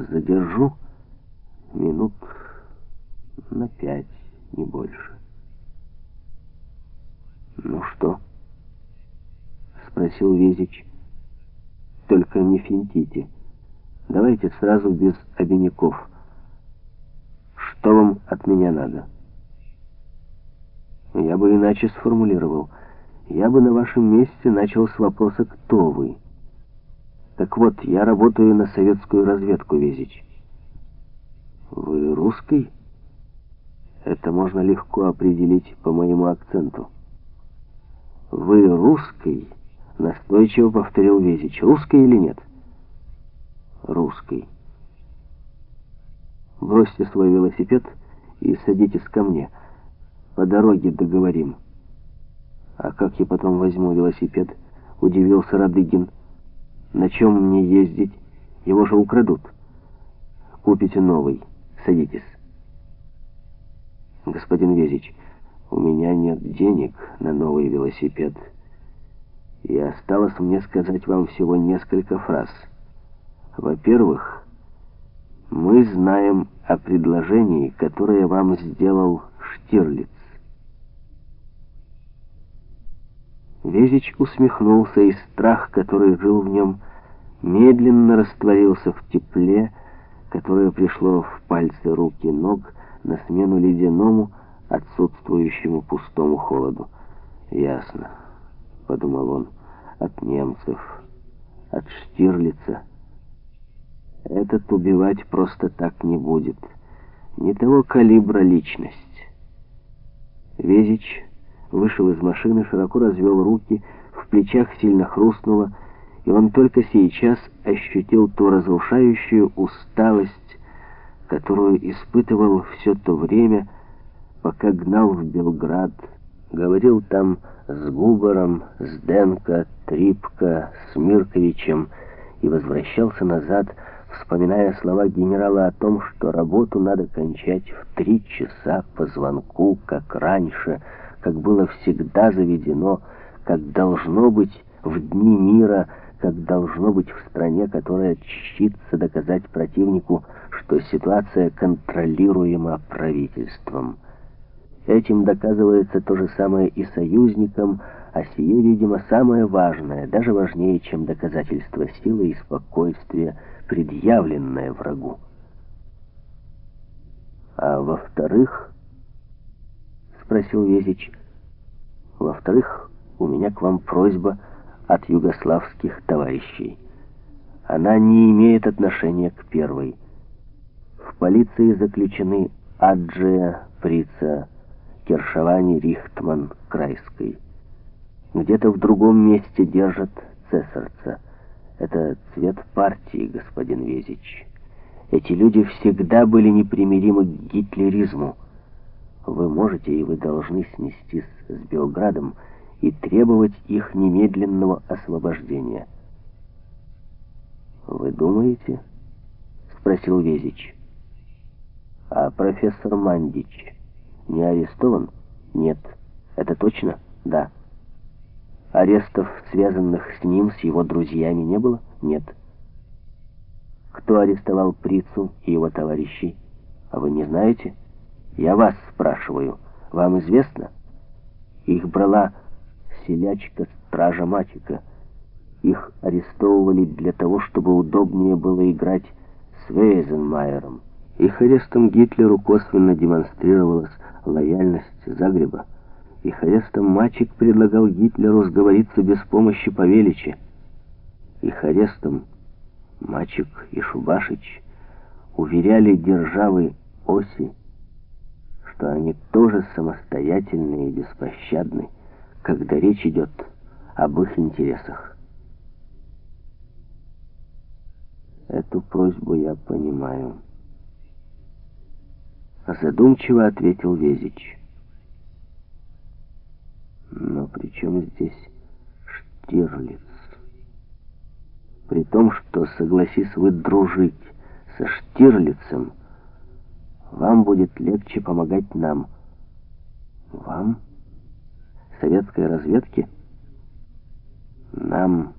задержу минут на пять, не больше. «Ну что?» — спросил Везич. «Только не финтите. Давайте сразу без обиняков. Что вам от меня надо?» Я бы иначе сформулировал. Я бы на вашем месте начал с вопроса «Кто вы?». Так вот, я работаю на советскую разведку, Везич. Вы русский? Это можно легко определить по моему акценту. Вы русский? Настойчиво повторил Везич. Русский или нет? Русский. Бросьте свой велосипед и садитесь ко мне. По дороге договорим. А как я потом возьму велосипед? Удивился Радыгин. На чем мне ездить? Его же украдут. Купите новый. Садитесь. Господин Везич, у меня нет денег на новый велосипед. И осталось мне сказать вам всего несколько фраз. Во-первых, мы знаем о предложении, которое вам сделал Штирлиц. Везич усмехнулся, и страх, который жил в нем, медленно растворился в тепле, которое пришло в пальцы рук и ног на смену ледяному, отсутствующему пустому холоду. «Ясно», — подумал он, — «от немцев, от Штирлица. Этот убивать просто так не будет. Не того калибра личность». Везич вышел из машины, широко развел руки, в плечах сильно хрустнуло, и он только сейчас ощутил ту разрушающую усталость, которую испытывал все то время, пока гнал в Белград, говорил там с Губаром, с Денко, Трипко, с Мирковичем и возвращался назад, вспоминая слова генерала о том, что работу надо кончать в три часа по звонку, как раньше, как было всегда заведено, как должно быть в дни мира, как должно быть в стране, которая чтится доказать противнику, что ситуация контролируема правительством. Этим доказывается то же самое и союзникам, а сие, видимо, самое важное, даже важнее, чем доказательство силы и спокойствия, предъявленное врагу. А во-вторых, спросил Везич, во-вторых, у меня к вам просьба от югославских товарищей. Она не имеет отношения к первой. В полиции заключены Аджия, Прица, Кершавани, Рихтман, Крайской. Где-то в другом месте держат цесарца. Это цвет партии, господин Везич. Эти люди всегда были непримиримы к гитлеризму. Вы можете и вы должны снестись с Белградом, и требовать их немедленного освобождения. «Вы думаете?» — спросил Везич. «А профессор Мандич не арестован?» «Нет». «Это точно?» «Да». «Арестов, связанных с ним, с его друзьями, не было?» «Нет». «Кто арестовал Прицу и его товарищей?» «А вы не знаете?» «Я вас спрашиваю. Вам известно?» «Их брала селячка, стража Матика. Их арестовывали для того, чтобы удобнее было играть с Вейзенмайером. Их арестом Гитлеру косвенно демонстрировалась лояльность Загреба. Их арестом Мачик предлагал Гитлеру сговориться без помощи Павелича. Их арестом Мачик и Шубашич уверяли державы Оси, что они тоже самостоятельны и беспощадны когда речь идет об их интересах. Эту просьбу я понимаю. Задумчиво ответил Везич. Но при чем здесь Штирлиц? При том, что, согласись вы дружить со Штирлицем, вам будет легче помогать нам. Вам? советской разведки, нам